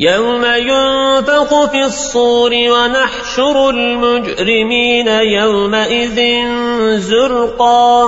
يوم ينفق في الصور ونحشر المجرمين يومئذ زرقا